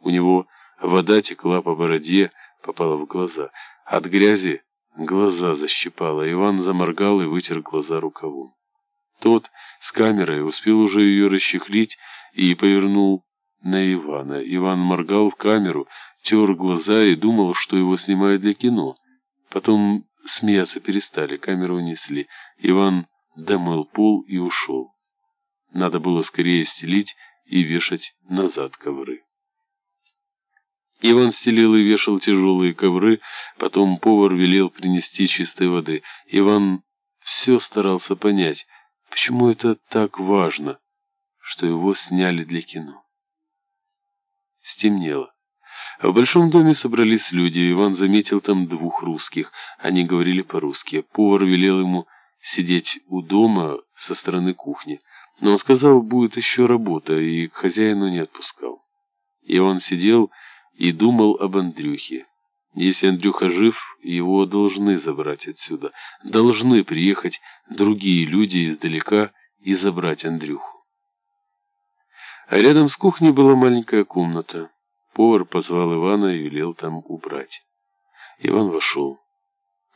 У него вода текла по бороде, попала в глаза. От грязи глаза защипала. Иван заморгал и вытер глаза рукавом. Тот с камерой успел уже ее расчехлить и повернул на Ивана. Иван моргал в камеру, тер глаза и думал, что его снимают для кино. Потом смеяться перестали, камеру унесли. Иван домыл пол и ушел. Надо было скорее стелить и вешать назад ковры. Иван стелил и вешал тяжелые ковры, потом повар велел принести чистой воды. Иван все старался понять, почему это так важно, что его сняли для кино. Стемнело. В большом доме собрались люди, Иван заметил там двух русских. Они говорили по-русски. Повар велел ему сидеть у дома со стороны кухни. Но он сказал, будет еще работа, и к хозяину не отпускал. Иван сидел и думал об Андрюхе. Если Андрюха жив, его должны забрать отсюда. Должны приехать другие люди издалека и забрать Андрюху. А рядом с кухней была маленькая комната. Повар позвал Ивана и велел там убрать. Иван вошел.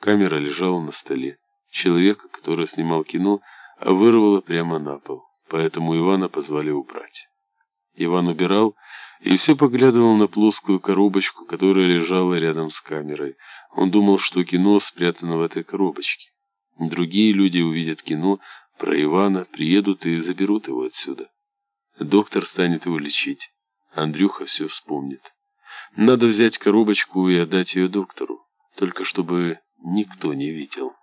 Камера лежала на столе. Человека, который снимал кино, вырвало прямо на пол, поэтому Ивана позвали убрать. Иван убирал и все поглядывал на плоскую коробочку, которая лежала рядом с камерой. Он думал, что кино спрятано в этой коробочке. Другие люди увидят кино про Ивана, приедут и заберут его отсюда. Доктор станет его лечить. Андрюха все вспомнит. Надо взять коробочку и отдать ее доктору, только чтобы никто не видел.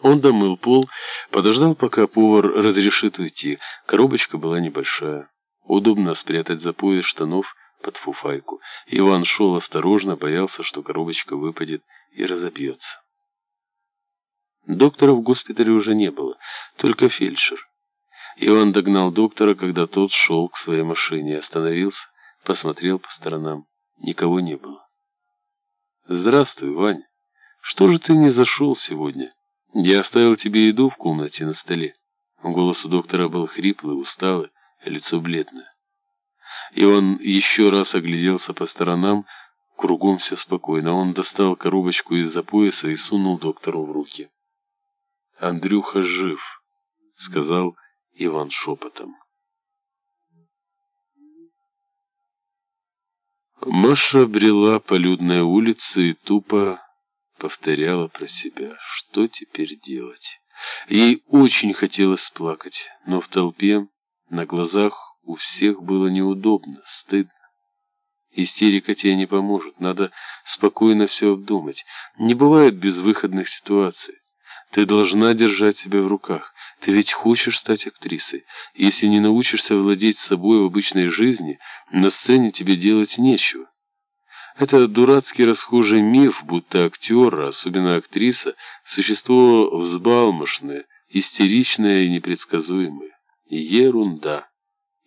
Он домыл пол, подождал, пока повар разрешит уйти. Коробочка была небольшая. Удобно спрятать за пояс штанов под фуфайку. Иван шел осторожно, боялся, что коробочка выпадет и разобьется. Доктора в госпитале уже не было, только фельдшер. Иван догнал доктора, когда тот шел к своей машине, остановился, посмотрел по сторонам. Никого не было. «Здравствуй, Вань. Что же ты не зашел сегодня? Я оставил тебе еду в комнате на столе». Голос у доктора был хриплый, усталый, лицо бледное. Иван еще раз огляделся по сторонам, кругом все спокойно. Он достал коробочку из-за пояса и сунул доктору в руки. «Андрюха жив», — сказал Иван шепотом. Маша брела по людной улице и тупо повторяла про себя, что теперь делать. Ей очень хотелось плакать, но в толпе, на глазах у всех было неудобно, стыдно. Истерика тебе не поможет, надо спокойно все обдумать. Не бывает безвыходных ситуаций. Ты должна держать себя в руках. Ты ведь хочешь стать актрисой. Если не научишься владеть собой в обычной жизни, на сцене тебе делать нечего. Это дурацкий расхожий миф, будто актер, особенно актриса, существо взбалмошное, истеричное и непредсказуемое. Ерунда.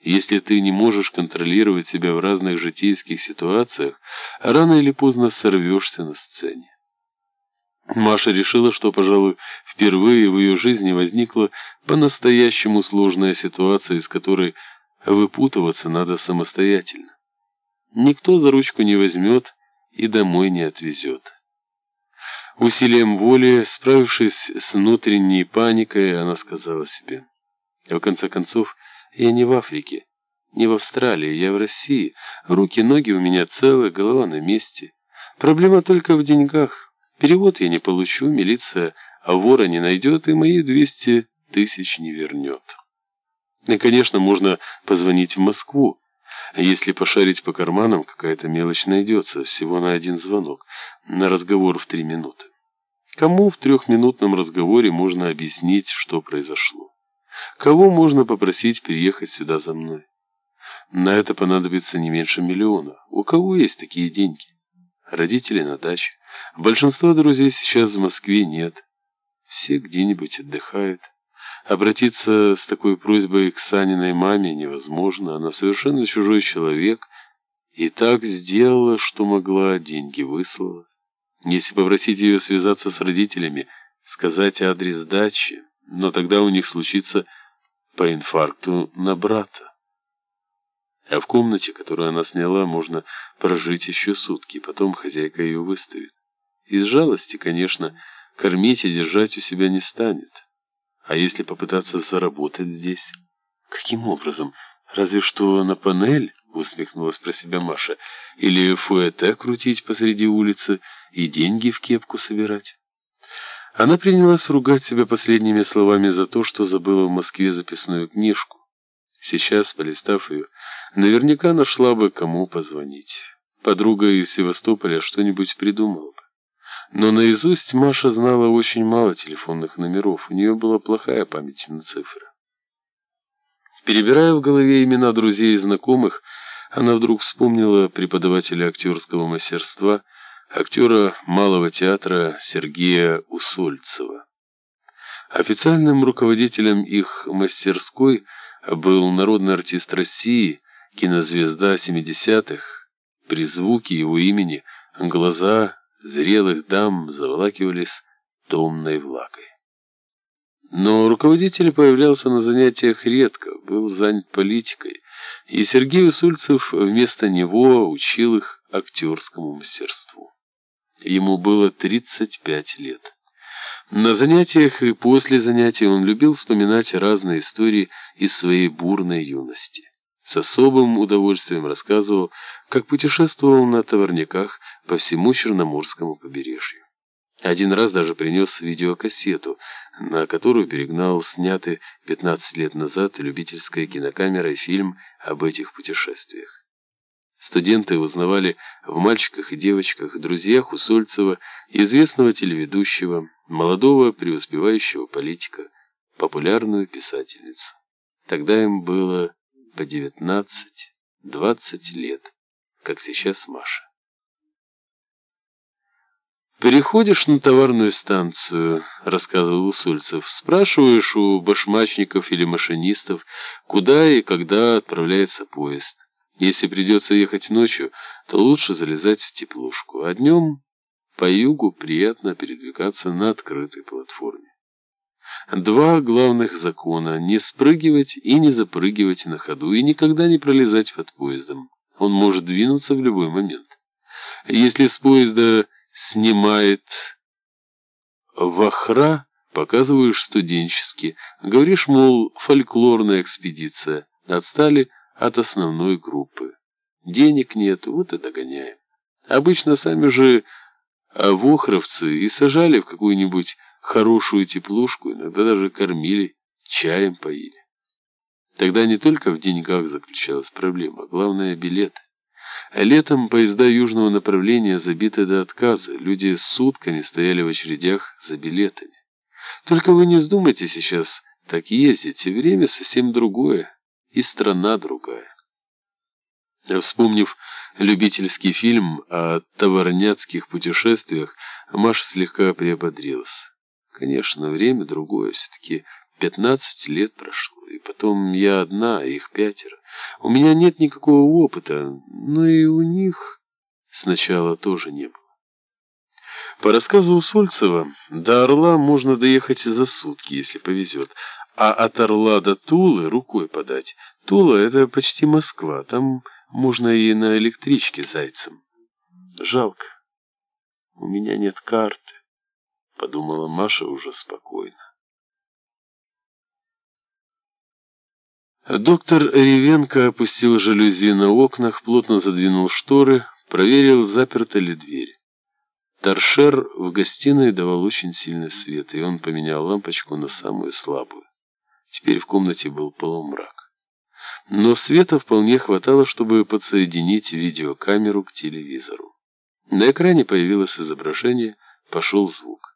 Если ты не можешь контролировать себя в разных житейских ситуациях, рано или поздно сорвешься на сцене. Маша решила, что, пожалуй, впервые в ее жизни возникла по-настоящему сложная ситуация, из которой выпутываться надо самостоятельно. Никто за ручку не возьмет и домой не отвезет. Усилием воли, справившись с внутренней паникой, она сказала себе, «В конце концов, я не в Африке, не в Австралии, я в России. Руки-ноги у меня целы, голова на месте. Проблема только в деньгах». Перевод я не получу, милиция а вора не найдет и мои 200 тысяч не вернет. И, конечно, можно позвонить в Москву. Если пошарить по карманам, какая-то мелочь найдется, всего на один звонок, на разговор в три минуты. Кому в трехминутном разговоре можно объяснить, что произошло? Кого можно попросить приехать сюда за мной? На это понадобится не меньше миллиона. У кого есть такие деньги? Родители на даче. Большинства друзей сейчас в Москве нет. Все где-нибудь отдыхают. Обратиться с такой просьбой к Саниной маме невозможно. Она совершенно чужой человек и так сделала, что могла, деньги выслала. Если попросить ее связаться с родителями, сказать адрес дачи, но тогда у них случится по инфаркту на брата. А в комнате, которую она сняла, можно прожить еще сутки, потом хозяйка ее выставит. Из жалости, конечно, кормить и держать у себя не станет. А если попытаться заработать здесь? Каким образом? Разве что на панель, усмехнулась про себя Маша, или фуэте крутить посреди улицы и деньги в кепку собирать. Она принялась ругать себя последними словами за то, что забыла в Москве записную книжку. Сейчас, полистав ее, наверняка нашла бы, кому позвонить. Подруга из Севастополя что-нибудь придумала бы. Но наизусть Маша знала очень мало телефонных номеров, у нее была плохая память на цифры. Перебирая в голове имена друзей и знакомых, она вдруг вспомнила преподавателя актерского мастерства – актера Малого театра Сергея Усольцева. Официальным руководителем их мастерской был народный артист России, кинозвезда 70-х. При звуке его имени глаза зрелых дам заволакивались томной влагой. Но руководитель появлялся на занятиях редко, был занят политикой, и Сергей Усольцев вместо него учил их актерскому мастерству. Ему было 35 лет. На занятиях и после занятий он любил вспоминать разные истории из своей бурной юности. С особым удовольствием рассказывал, как путешествовал на товарниках по всему Черноморскому побережью. Один раз даже принес видеокассету, на которую перегнал снятый 15 лет назад любительской кинокамерой фильм об этих путешествиях. Студенты узнавали в мальчиках и девочках, друзьях Усольцева, известного телеведущего, молодого преуспевающего политика, популярную писательницу. Тогда им было по 19-20 лет, как сейчас Маша. «Переходишь на товарную станцию», — рассказывал Усольцев, «спрашиваешь у башмачников или машинистов, куда и когда отправляется поезд». Если придется ехать ночью, то лучше залезать в теплушку, а днем по югу приятно передвигаться на открытой платформе. Два главных закона – не спрыгивать и не запрыгивать на ходу, и никогда не пролезать под поездом. Он может двинуться в любой момент. Если с поезда снимает вахра, показываешь студенчески, говоришь, мол, фольклорная экспедиция, отстали – от основной группы. Денег нет, вот и догоняем. Обычно сами же вохровцы и сажали в какую-нибудь хорошую теплушку, иногда даже кормили, чаем поили. Тогда не только в деньгах заключалась проблема, а главное – билеты. А летом поезда южного направления забиты до отказа, люди сутками стояли в очередях за билетами. Только вы не вздумайте сейчас так ездить, время совсем другое и страна другая. Вспомнив любительский фильм о товарняцких путешествиях, Маша слегка приободрилась. Конечно, время другое, все-таки пятнадцать лет прошло, и потом я одна, а их пятеро. У меня нет никакого опыта, но и у них сначала тоже не было. По рассказу Усольцева, до Орла можно доехать за сутки, если повезет, а от Орла до Тулы рукой подать. Тула — это почти Москва, там можно и на электричке зайцем. Жалко, у меня нет карты, подумала Маша уже спокойно. Доктор Ревенко опустил жалюзи на окнах, плотно задвинул шторы, проверил, заперта ли дверь. Торшер в гостиной давал очень сильный свет, и он поменял лампочку на самую слабую. Теперь в комнате был полумрак. Но света вполне хватало, чтобы подсоединить видеокамеру к телевизору. На экране появилось изображение, пошел звук.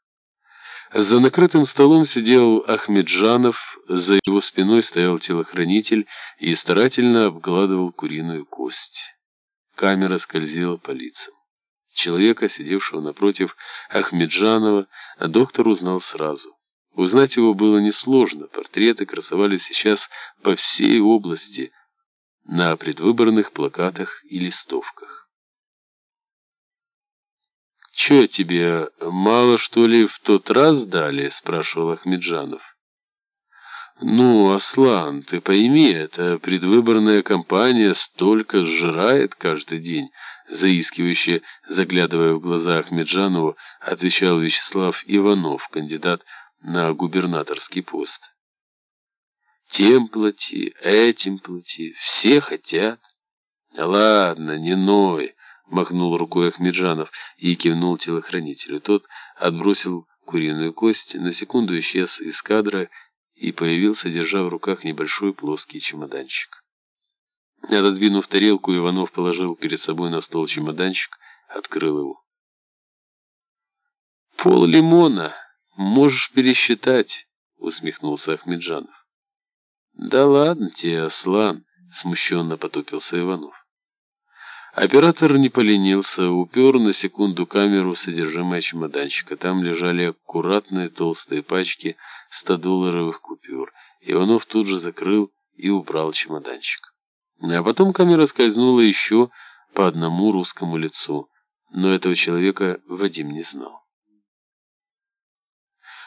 За накрытым столом сидел Ахмеджанов, за его спиной стоял телохранитель и старательно обгладывал куриную кость. Камера скользила по лицам. Человека, сидевшего напротив Ахмеджанова, доктор узнал сразу. Узнать его было несложно, портреты красовались сейчас по всей области, на предвыборных плакатах и листовках. «Че тебе, мало что ли в тот раз дали?» — спрашивал Ахмеджанов. Ну, Аслан, ты пойми, это предвыборная кампания столько сжирает каждый день. Заискивающе, заглядывая в глаза Ахмеджанову, отвечал Вячеслав Иванов, кандидат на губернаторский пост. Тем плати, этим плати, все хотят. Ладно, не ной, махнул рукой Ахмеджанов и кивнул телохранителю. Тот отбросил куриную кость, на секунду исчез из кадра и появился, держа в руках небольшой плоский чемоданчик. Отодвинув тарелку, Иванов положил перед собой на стол чемоданчик, открыл его. «Пол лимона, можешь пересчитать», — усмехнулся Ахмеджанов. «Да ладно тебе, Аслан», — смущенно потупился Иванов. Оператор не поленился, упер на секунду камеру в содержимое чемоданчика. Там лежали аккуратные толстые пачки 100-долларовых купюр. Иванов тут же закрыл и убрал чемоданчик. А потом камера скользнула еще по одному русскому лицу, но этого человека Вадим не знал.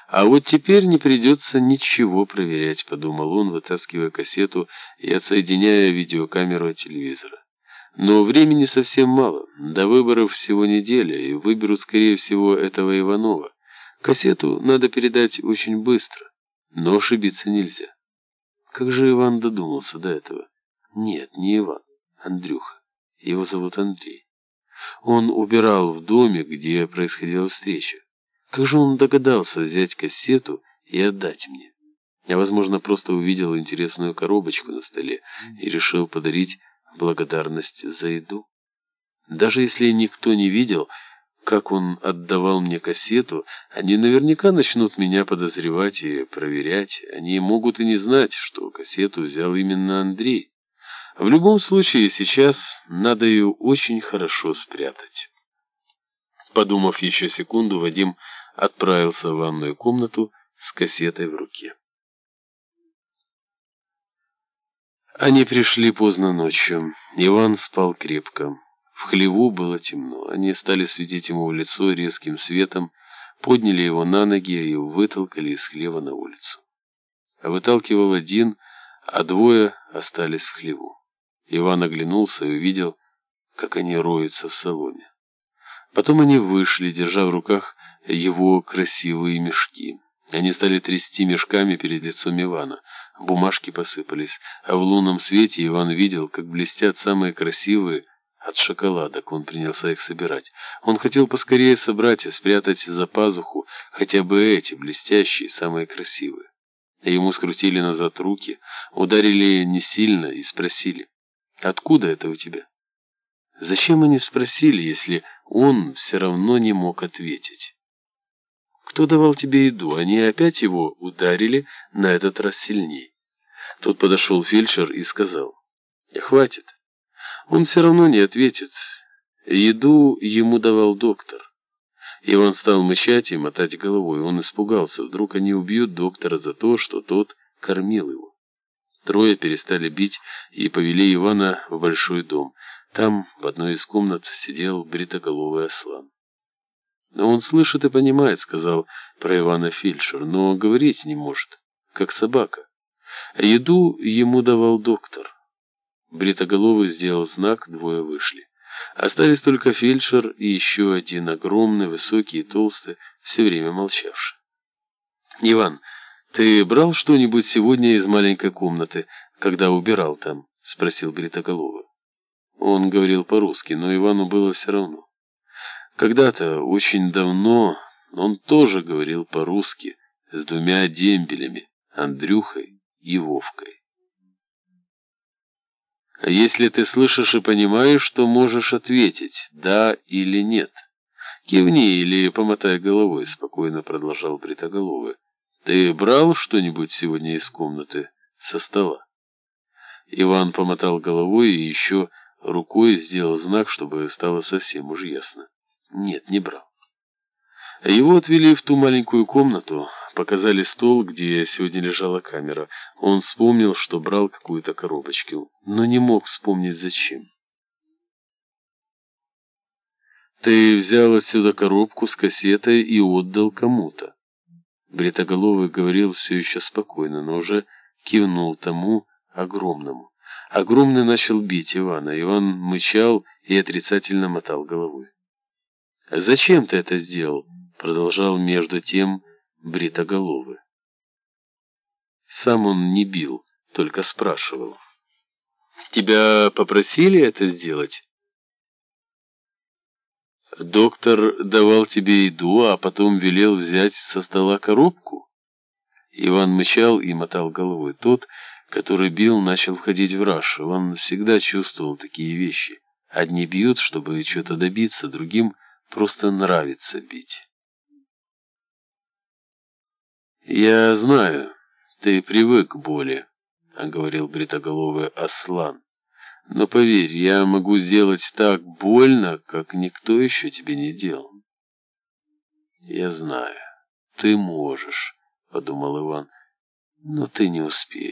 «А вот теперь не придется ничего проверять», — подумал он, вытаскивая кассету и отсоединяя видеокамеру от телевизора. Но времени совсем мало. До выборов всего неделя, и выберут, скорее всего, этого Иванова. Кассету надо передать очень быстро, но ошибиться нельзя. Как же Иван додумался до этого? Нет, не Иван, Андрюха. Его зовут Андрей. Он убирал в доме, где происходила встреча. Как же он догадался взять кассету и отдать мне? Я, возможно, просто увидел интересную коробочку на столе и решил подарить благодарность за еду. Даже если никто не видел, как он отдавал мне кассету, они наверняка начнут меня подозревать и проверять. Они могут и не знать, что кассету взял именно Андрей. В любом случае, сейчас надо ее очень хорошо спрятать. Подумав еще секунду, Вадим отправился в ванную комнату с кассетой в руке. Они пришли поздно ночью. Иван спал крепко. В хлеву было темно. Они стали светить ему в лицо резким светом, подняли его на ноги и вытолкали из хлева на улицу. А выталкивал один, а двое остались в хлеву. Иван оглянулся и увидел, как они роются в салоне. Потом они вышли, держа в руках его красивые мешки. Они стали трясти мешками перед лицом Ивана. Бумажки посыпались, а в лунном свете Иван видел, как блестят самые красивые от шоколадок. Он принялся их собирать. Он хотел поскорее собрать и спрятать за пазуху хотя бы эти блестящие, самые красивые. Ему скрутили назад руки, ударили не сильно и спросили, «Откуда это у тебя?» Зачем они спросили, если он все равно не мог ответить? Кто давал тебе еду? Они опять его ударили, на этот раз сильней. Тут подошел фельдшер и сказал, «Хватит. Он все равно не ответит. Еду ему давал доктор». Иван стал мычать и мотать головой. Он испугался. Вдруг они убьют доктора за то, что тот кормил его. Трое перестали бить и повели Ивана в большой дом. Там, в одной из комнат, сидел бритоголовый ослан. «Он слышит и понимает», — сказал про Ивана фельдшер, «но говорить не может, как собака. Еду ему давал доктор». Бритоголовый сделал знак, двое вышли. Остались только фельдшер и еще один, огромный, высокий и толстый, все время молчавший. «Иван, ты брал что-нибудь сегодня из маленькой комнаты, когда убирал там?» — спросил Бритоголовый. Он говорил по-русски, но Ивану было все равно. Когда-то, очень давно, он тоже говорил по-русски с двумя дембелями, Андрюхой и Вовкой. А если ты слышишь и понимаешь, то можешь ответить «да» или «нет». Кивни или помотай головой, спокойно продолжал Бритоголовый. Ты брал что-нибудь сегодня из комнаты, со стола? Иван помотал головой и еще рукой сделал знак, чтобы стало совсем уж ясно. Нет, не брал. Его отвели в ту маленькую комнату, показали стол, где сегодня лежала камера. Он вспомнил, что брал какую-то коробочку, но не мог вспомнить зачем. Ты взял отсюда коробку с кассетой и отдал кому-то. Бритоголовый говорил все еще спокойно, но уже кивнул тому огромному. Огромный начал бить Ивана. Иван мычал и отрицательно мотал головой. «Зачем ты это сделал?» — продолжал между тем бритоголовый. Сам он не бил, только спрашивал. «Тебя попросили это сделать?» «Доктор давал тебе еду, а потом велел взять со стола коробку?» Иван мычал и мотал головой. Тот, который бил, начал входить в раж. Он всегда чувствовал такие вещи. Одни бьют, чтобы чего-то добиться, другим просто нравится бить. «Я знаю, ты привык к боли», — говорил бритоголовый Аслан. «Но поверь, я могу сделать так больно, как никто еще тебе не делал». «Я знаю, ты можешь», — подумал Иван, — «но ты не успеешь».